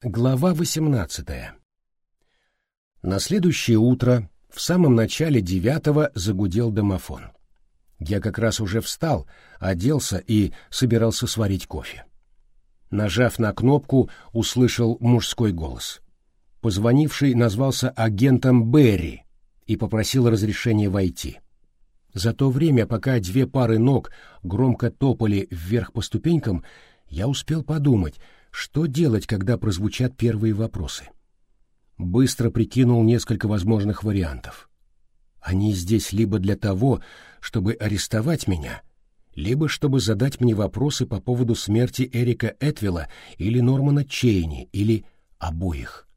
Глава 18. На следующее утро, в самом начале девятого, загудел домофон. Я как раз уже встал, оделся и собирался сварить кофе. Нажав на кнопку, услышал мужской голос. Позвонивший назвался агентом Берри и попросил разрешения войти. За то время, пока две пары ног громко топали вверх по ступенькам, я успел подумать — что делать, когда прозвучат первые вопросы? Быстро прикинул несколько возможных вариантов. Они здесь либо для того, чтобы арестовать меня, либо чтобы задать мне вопросы по поводу смерти Эрика Этвилла или Нормана Чейни, или обоих.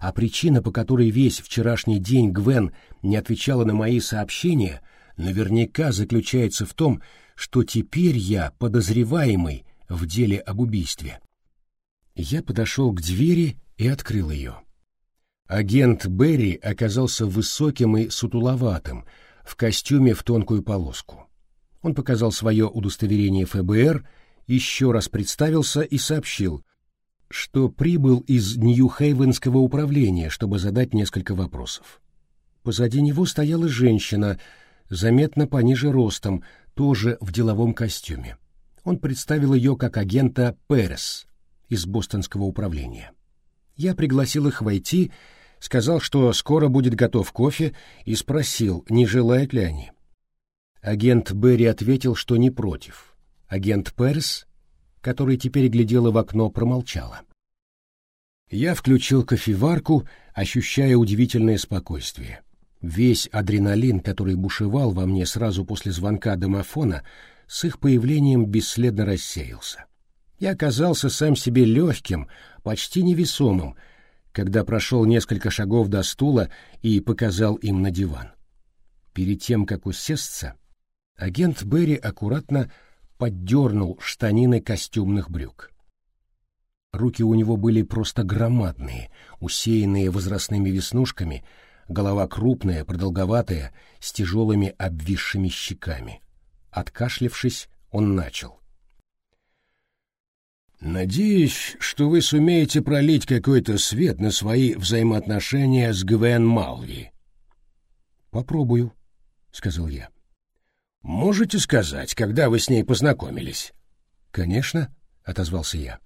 А причина, по которой весь вчерашний день Гвен не отвечала на мои сообщения, наверняка заключается в том, что теперь я подозреваемый в деле об убийстве. Я подошел к двери и открыл ее. Агент Берри оказался высоким и сутуловатым, в костюме в тонкую полоску. Он показал свое удостоверение ФБР, еще раз представился и сообщил, что прибыл из Нью-Хейвенского управления, чтобы задать несколько вопросов. Позади него стояла женщина, заметно пониже ростом, тоже в деловом костюме. Он представил ее как агента Перес, из бостонского управления. Я пригласил их войти, сказал, что скоро будет готов кофе, и спросил, не желают ли они. Агент Берри ответил, что не против. Агент Перс, который теперь глядела в окно, промолчала. Я включил кофеварку, ощущая удивительное спокойствие. Весь адреналин, который бушевал во мне сразу после звонка домофона, с их появлением бесследно рассеялся. Я оказался сам себе легким, почти невесомым, когда прошел несколько шагов до стула и показал им на диван. Перед тем, как усесться, агент Берри аккуратно поддернул штанины костюмных брюк. Руки у него были просто громадные, усеянные возрастными веснушками, голова крупная, продолговатая, с тяжелыми обвисшими щеками. Откашлившись, он начал. Надеюсь, что вы сумеете пролить какой-то свет на свои взаимоотношения с Гвен Малви. Попробую, сказал я. Можете сказать, когда вы с ней познакомились? Конечно, отозвался я.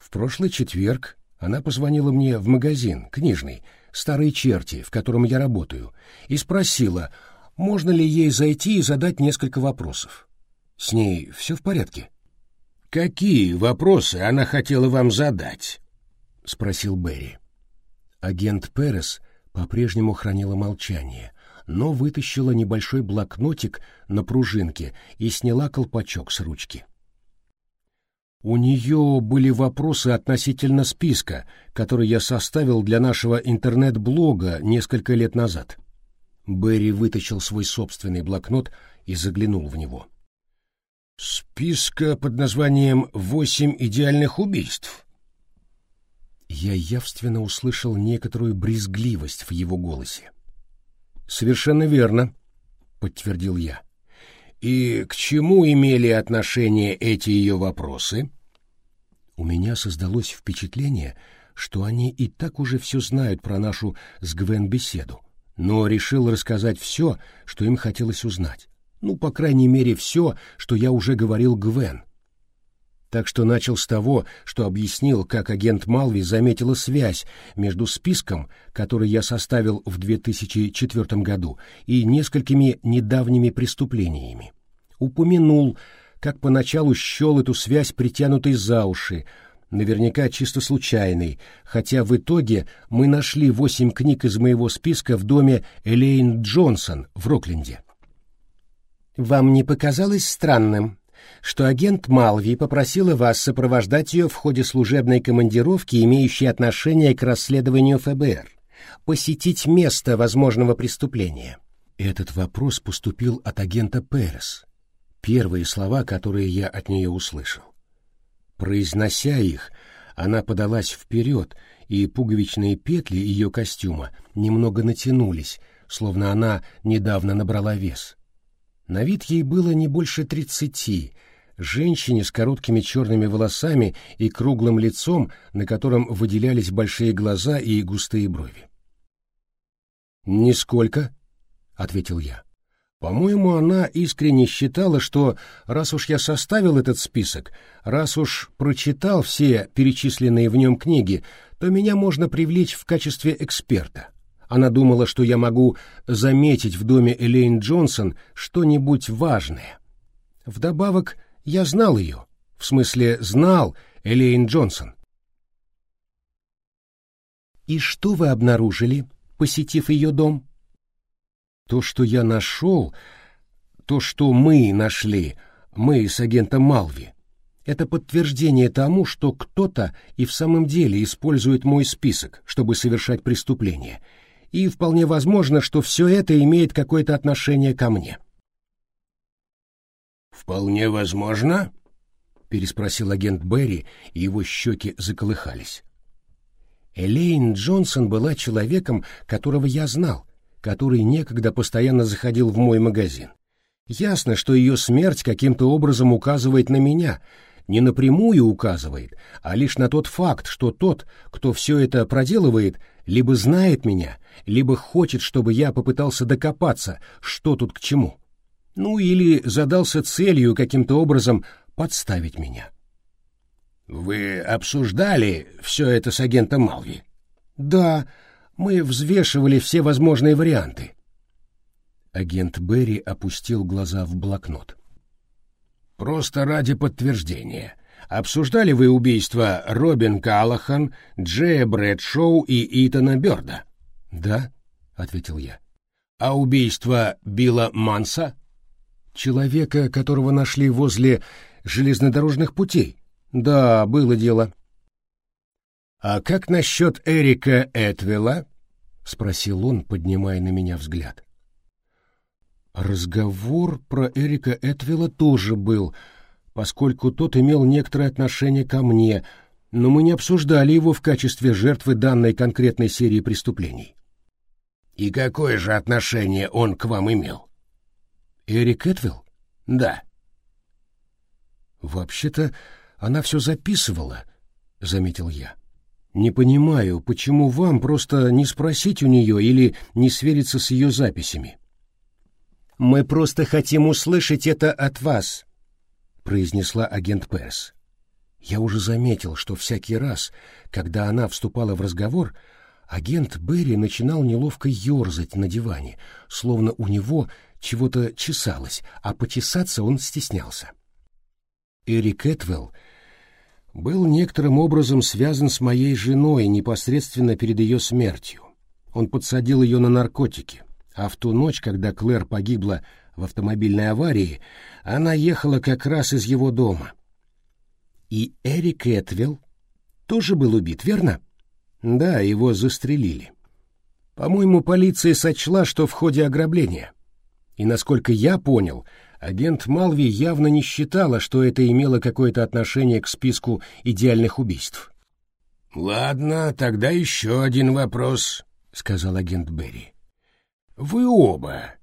В прошлый четверг она позвонила мне в магазин книжный «Старые черти», в котором я работаю, и спросила, можно ли ей зайти и задать несколько вопросов. С ней все в порядке? — «Какие вопросы она хотела вам задать?» — спросил Берри. Агент Перес по-прежнему хранила молчание, но вытащила небольшой блокнотик на пружинке и сняла колпачок с ручки. У нее были вопросы относительно списка, который я составил для нашего интернет-блога несколько лет назад. Берри вытащил свой собственный блокнот и заглянул в него. — Списка под названием «Восемь идеальных убийств». Я явственно услышал некоторую брезгливость в его голосе. «Совершенно верно», — подтвердил я. «И к чему имели отношение эти ее вопросы?» У меня создалось впечатление, что они и так уже все знают про нашу с Гвен беседу, но решил рассказать все, что им хотелось узнать. Ну, по крайней мере, все, что я уже говорил Гвен. Так что начал с того, что объяснил, как агент Малви заметила связь между списком, который я составил в 2004 году, и несколькими недавними преступлениями. Упомянул, как поначалу счел эту связь притянутой за уши, наверняка чисто случайной, хотя в итоге мы нашли восемь книг из моего списка в доме Элейн Джонсон в Рокленде. Вам не показалось странным, что агент Малви попросила вас сопровождать ее в ходе служебной командировки, имеющей отношение к расследованию ФБР, посетить место возможного преступления? Этот вопрос поступил от агента Перес. Первые слова, которые я от нее услышал. Произнося их, она подалась вперед, и пуговичные петли ее костюма немного натянулись, словно она недавно набрала вес. На вид ей было не больше тридцати, женщине с короткими черными волосами и круглым лицом, на котором выделялись большие глаза и густые брови. «Нисколько», — ответил я. По-моему, она искренне считала, что раз уж я составил этот список, раз уж прочитал все перечисленные в нем книги, то меня можно привлечь в качестве эксперта. Она думала, что я могу заметить в доме Элейн Джонсон что-нибудь важное. Вдобавок, я знал ее, в смысле, знал Элейн Джонсон. «И что вы обнаружили, посетив ее дом?» То, что я нашел, то, что мы нашли, мы с агентом Малви, это подтверждение тому, что кто-то и в самом деле использует мой список, чтобы совершать преступление, и вполне возможно, что все это имеет какое-то отношение ко мне. «Вполне возможно?» — переспросил агент Берри, и его щеки заколыхались. Элейн Джонсон была человеком, которого я знал, который некогда постоянно заходил в мой магазин. Ясно, что ее смерть каким-то образом указывает на меня, не напрямую указывает, а лишь на тот факт, что тот, кто все это проделывает, либо знает меня, либо хочет, чтобы я попытался докопаться, что тут к чему. Ну или задался целью каким-то образом подставить меня. «Вы обсуждали все это с агентом Малви?» «Да, мы взвешивали все возможные варианты. Агент Берри опустил глаза в блокнот. Просто ради подтверждения. Обсуждали вы убийства Робин Калахан, Джея Брэдшоу и Итана Бёрда? Да, ответил я. А убийство Билла Манса? Человека, которого нашли возле железнодорожных путей? Да, было дело. «А как насчет Эрика Этвелла?» — спросил он, поднимая на меня взгляд. Разговор про Эрика Этвелла тоже был, поскольку тот имел некоторое отношение ко мне, но мы не обсуждали его в качестве жертвы данной конкретной серии преступлений. «И какое же отношение он к вам имел?» «Эрик Этвелл?» «Да». «Вообще-то она все записывала», — заметил я. Не понимаю, почему вам просто не спросить у нее или не свериться с ее записями. Мы просто хотим услышать это от вас, произнесла агент Перс. Я уже заметил, что всякий раз, когда она вступала в разговор, агент Берри начинал неловко ерзать на диване, словно у него чего-то чесалось, а почесаться он стеснялся. Эрик Этвелл был некоторым образом связан с моей женой непосредственно перед ее смертью. Он подсадил ее на наркотики, а в ту ночь, когда Клэр погибла в автомобильной аварии, она ехала как раз из его дома. И Эрик Этвилл тоже был убит, верно? Да, его застрелили. По-моему, полиция сочла, что в ходе ограбления. И, насколько я понял, Агент Малви явно не считала, что это имело какое-то отношение к списку идеальных убийств. «Ладно, тогда еще один вопрос», — сказал агент Берри. «Вы оба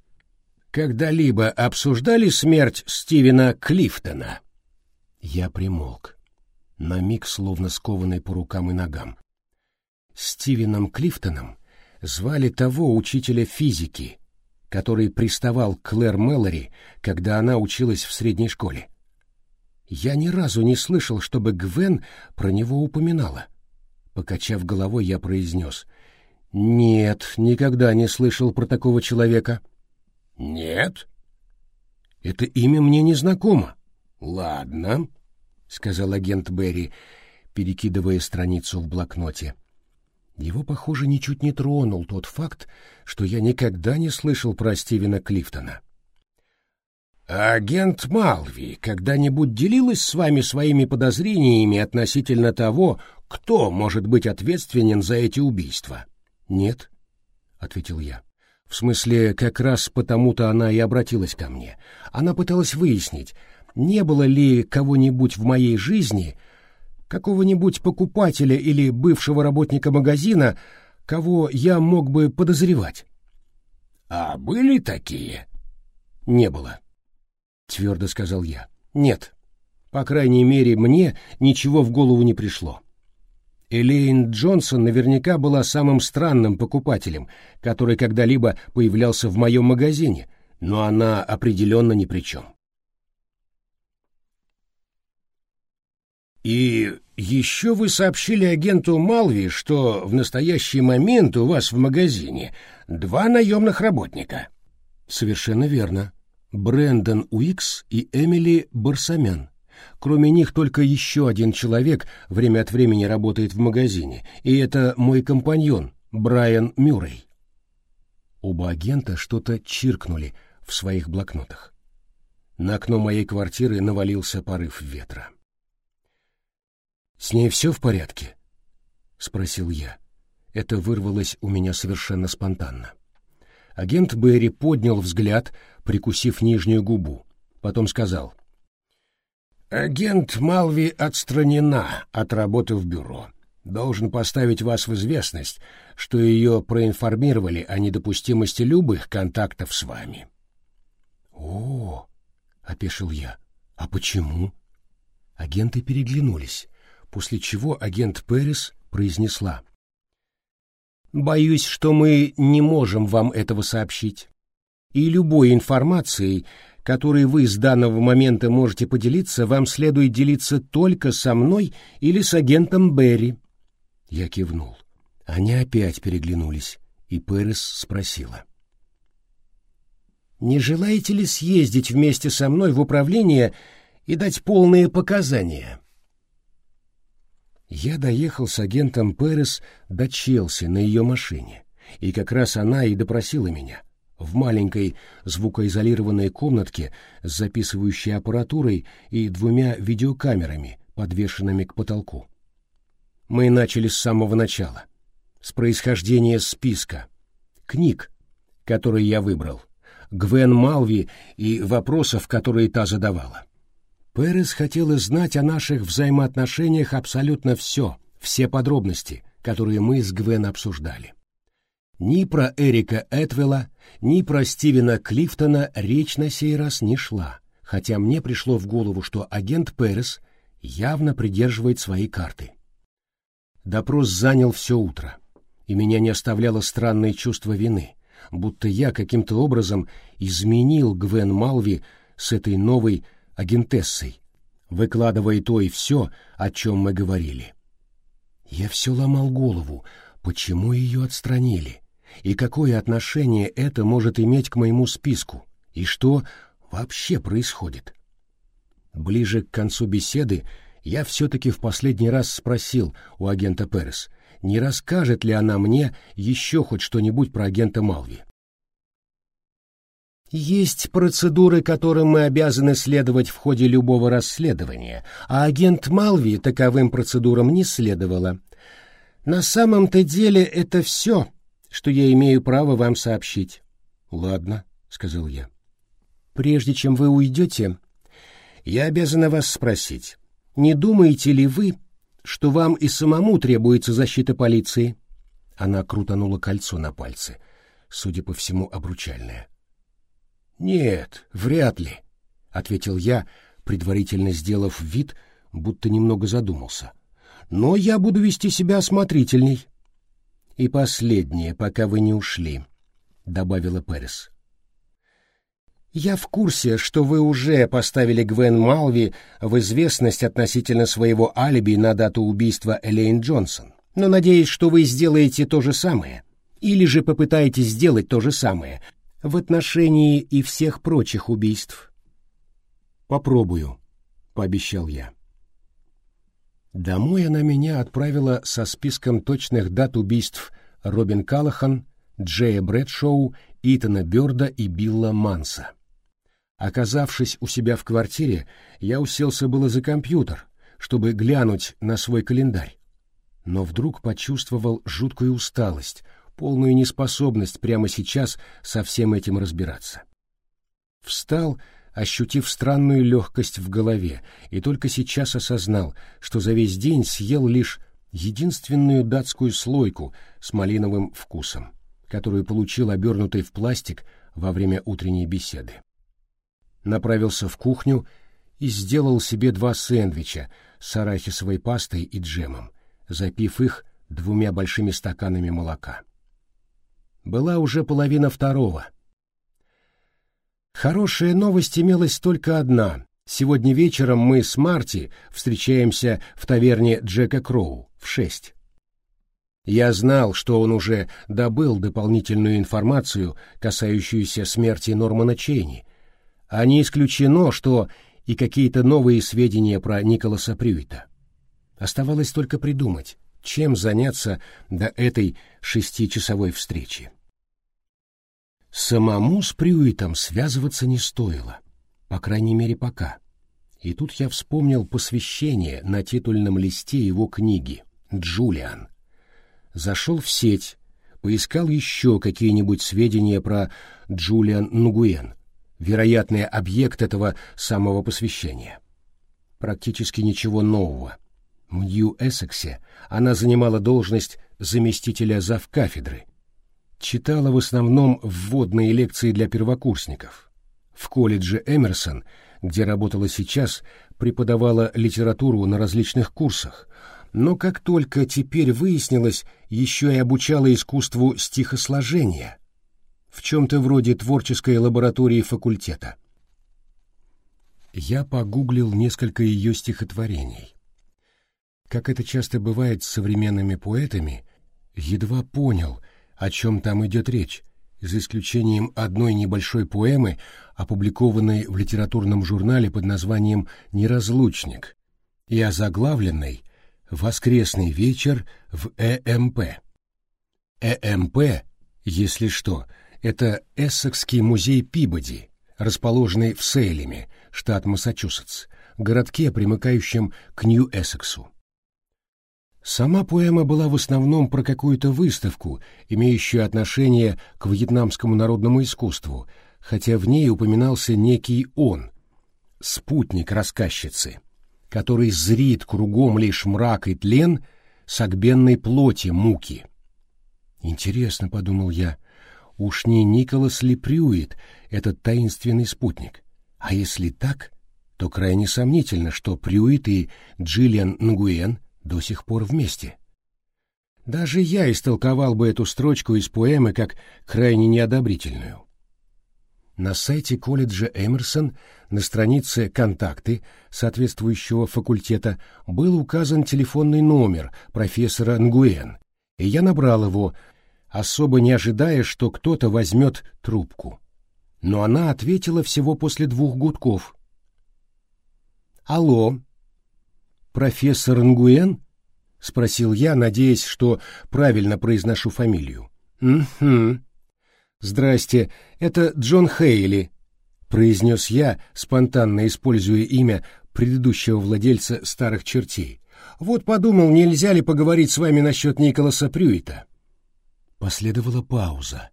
когда-либо обсуждали смерть Стивена Клифтона?» Я примолк, на миг словно скованный по рукам и ногам. Стивеном Клифтоном звали того учителя физики, который приставал к Клэр Мэлори, когда она училась в средней школе. Я ни разу не слышал, чтобы Гвен про него упоминала. Покачав головой, я произнес. «Нет, никогда не слышал про такого человека». «Нет?» «Это имя мне не знакомо». «Ладно», — сказал агент Берри, перекидывая страницу в блокноте. Его, похоже, ничуть не тронул тот факт, что я никогда не слышал про Стивена Клифтона. агент Малви когда-нибудь делилась с вами своими подозрениями относительно того, кто может быть ответственен за эти убийства? Нет, ответил я. В смысле, как раз потому-то она и обратилась ко мне. Она пыталась выяснить, не было ли кого-нибудь в моей жизни, какого-нибудь покупателя или бывшего работника магазина, кого я мог бы подозревать. — А были такие? — Не было, — твердо сказал я. — Нет. По крайней мере, мне ничего в голову не пришло. Элейн Джонсон наверняка была самым странным покупателем, который когда-либо появлялся в моем магазине, но она определенно ни при чем. И еще вы сообщили агенту Малви, что в настоящий момент у вас в магазине два наемных работника. Совершенно верно. Брэндон Уикс и Эмили Барсамян. Кроме них только еще один человек время от времени работает в магазине, и это мой компаньон, Брайан Мюррей. Оба агента что-то чиркнули в своих блокнотах. На окно моей квартиры навалился порыв ветра. «С ней все в порядке?» — спросил я. Это вырвалось у меня совершенно спонтанно. Агент Берри поднял взгляд, прикусив нижнюю губу. Потом сказал — Агент Малви отстранена от работы в бюро. Должен поставить вас в известность, что ее проинформировали о недопустимости любых контактов с вами. О, опешил я. А почему? Агенты переглянулись, после чего агент Перес произнесла: Боюсь, что мы не можем вам этого сообщить. И любой информацией, которой вы с данного момента можете поделиться, вам следует делиться только со мной или с агентом Берри. Я кивнул. Они опять переглянулись, и Перес спросила. «Не желаете ли съездить вместе со мной в управление и дать полные показания?» Я доехал с агентом Перес до Челси на ее машине, и как раз она и допросила меня — в маленькой звукоизолированной комнатке с записывающей аппаратурой и двумя видеокамерами, подвешенными к потолку. Мы начали с самого начала, с происхождения списка, книг, которые я выбрал, Гвен Малви и вопросов, которые та задавала. Перес хотела знать о наших взаимоотношениях абсолютно все, все подробности, которые мы с Гвен обсуждали. Ни про Эрика Этвелла, ни про Стивена Клифтона речь на сей раз не шла, хотя мне пришло в голову, что агент Перес явно придерживает свои карты. Допрос занял все утро, и меня не оставляло странное чувство вины, будто я каким-то образом изменил Гвен Малви с этой новой агентессой, выкладывая то и все, о чем мы говорили. Я все ломал голову, почему ее отстранили, и какое отношение это может иметь к моему списку, и что вообще происходит. Ближе к концу беседы я все-таки в последний раз спросил у агента Перес, не расскажет ли она мне еще хоть что-нибудь про агента Малви. Есть процедуры, которым мы обязаны следовать в ходе любого расследования, а агент Малви таковым процедурам не следовало. На самом-то деле это все, что я имею право вам сообщить. — Ладно, — сказал я. — Прежде чем вы уйдете, я обязана вас спросить, не думаете ли вы, что вам и самому требуется защита полиции? Она крутанула кольцо на пальце, судя по всему, обручальное. — Нет, вряд ли, — ответил я, предварительно сделав вид, будто немного задумался. — Но я буду вести себя осмотрительней. — «И последнее, пока вы не ушли», — добавила Перес. «Я в курсе, что вы уже поставили Гвен Малви в известность относительно своего алиби на дату убийства Элейн Джонсон, но надеюсь, что вы сделаете то же самое, или же попытаетесь сделать то же самое в отношении и всех прочих убийств». «Попробую», — пообещал я. Домой она меня отправила со списком точных дат убийств Робин Калахан, Джея Брэдшоу, Итана Бёрда и Билла Манса. Оказавшись у себя в квартире, я уселся было за компьютер, чтобы глянуть на свой календарь. Но вдруг почувствовал жуткую усталость, полную неспособность прямо сейчас со всем этим разбираться. Встал ощутив странную легкость в голове, и только сейчас осознал, что за весь день съел лишь единственную датскую слойку с малиновым вкусом, которую получил обернутой в пластик во время утренней беседы. Направился в кухню и сделал себе два сэндвича с арахисовой пастой и джемом, запив их двумя большими стаканами молока. Была уже половина второго. Хорошая новость имелась только одна. Сегодня вечером мы с Марти встречаемся в таверне Джека Кроу в шесть. Я знал, что он уже добыл дополнительную информацию, касающуюся смерти Нормана Чейни, а не исключено, что и какие-то новые сведения про Николаса Прюита. Оставалось только придумать, чем заняться до этой шестичасовой встречи. Самому с Прюитом связываться не стоило, по крайней мере пока. И тут я вспомнил посвящение на титульном листе его книги «Джулиан». Зашел в сеть, поискал еще какие-нибудь сведения про Джулиан Нгуен, вероятный объект этого самого посвящения. Практически ничего нового. В Нью-Эссексе она занимала должность заместителя завкафедры. Читала в основном вводные лекции для первокурсников. В колледже Эмерсон, где работала сейчас, преподавала литературу на различных курсах, но как только теперь выяснилось, еще и обучала искусству стихосложения — в чем-то вроде творческой лаборатории факультета. Я погуглил несколько ее стихотворений. Как это часто бывает с современными поэтами, едва понял, о чем там идет речь, за исключением одной небольшой поэмы, опубликованной в литературном журнале под названием «Неразлучник» и озаглавленной «Воскресный вечер в ЭМП». ЭМП, если что, это Эссекский музей Пибоди, расположенный в Сейлеме, штат Массачусетс, городке, примыкающем к Нью-Эссексу. Сама поэма была в основном про какую-то выставку, имеющую отношение к вьетнамскому народному искусству, хотя в ней упоминался некий он, спутник рассказчицы, который зрит кругом лишь мрак и тлен согбенной плоти муки. Интересно, — подумал я, Уж не Николас ли Прюит, этот таинственный спутник? А если так, то крайне сомнительно, что Прюит и Джиллиан Нгуэн до сих пор вместе. Даже я истолковал бы эту строчку из поэмы как крайне неодобрительную. На сайте колледжа Эмерсон на странице «Контакты» соответствующего факультета был указан телефонный номер профессора Нгуэн, и я набрал его, особо не ожидая, что кто-то возьмет трубку. Но она ответила всего после двух гудков. «Алло, профессор Нгуэн?» — спросил я, надеясь, что правильно произношу фамилию. «Угу. Здрасте, это Джон Хейли», — произнес я, спонтанно используя имя предыдущего владельца старых чертей. «Вот подумал, нельзя ли поговорить с вами насчет Николаса Прюита?» Последовала пауза,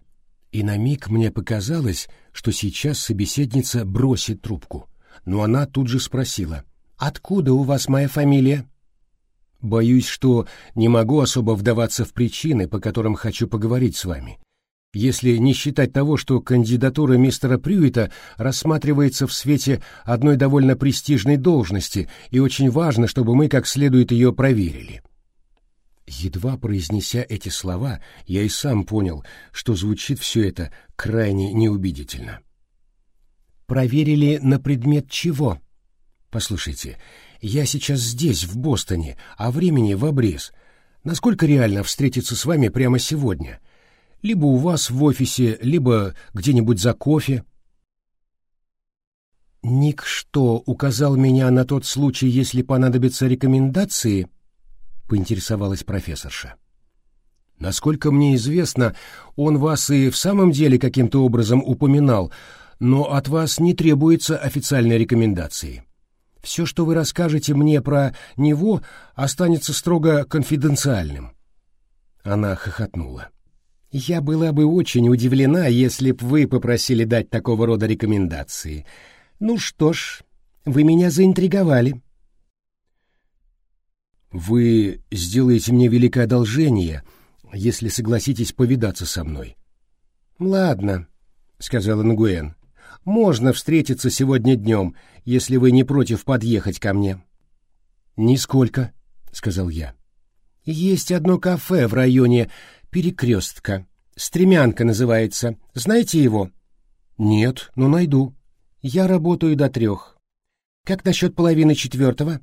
и на миг мне показалось, что сейчас собеседница бросит трубку, но она тут же спросила, «Откуда у вас моя фамилия?» «Боюсь, что не могу особо вдаваться в причины, по которым хочу поговорить с вами. Если не считать того, что кандидатура мистера Прюита рассматривается в свете одной довольно престижной должности, и очень важно, чтобы мы как следует ее проверили». Едва произнеся эти слова, я и сам понял, что звучит все это крайне неубедительно. «Проверили на предмет чего?» «Послушайте, я сейчас здесь, в Бостоне, а времени в обрез. Насколько реально встретиться с вами прямо сегодня? Либо у вас в офисе, либо где-нибудь за кофе?» «Ник что, указал меня на тот случай, если понадобятся рекомендации?» поинтересовалась профессорша. Насколько мне известно, он вас и в самом деле каким-то образом упоминал, но от вас не требуется официальной рекомендации. Все, что вы расскажете мне про него, останется строго конфиденциальным. Она хохотнула. Я была бы очень удивлена, если б вы попросили дать такого рода рекомендации. Ну что ж, вы меня заинтриговали. Вы сделаете мне великое одолжение, если согласитесь повидаться со мной. Ладно, сказала Нгуэн. Можно встретиться сегодня днем, если вы не против подъехать ко мне». «Нисколько», — сказал я. «Есть одно кафе в районе Перекрестка. Стремянка называется. Знаете его?» «Нет, но найду. Я работаю до трех. Как насчет половины четвертого?»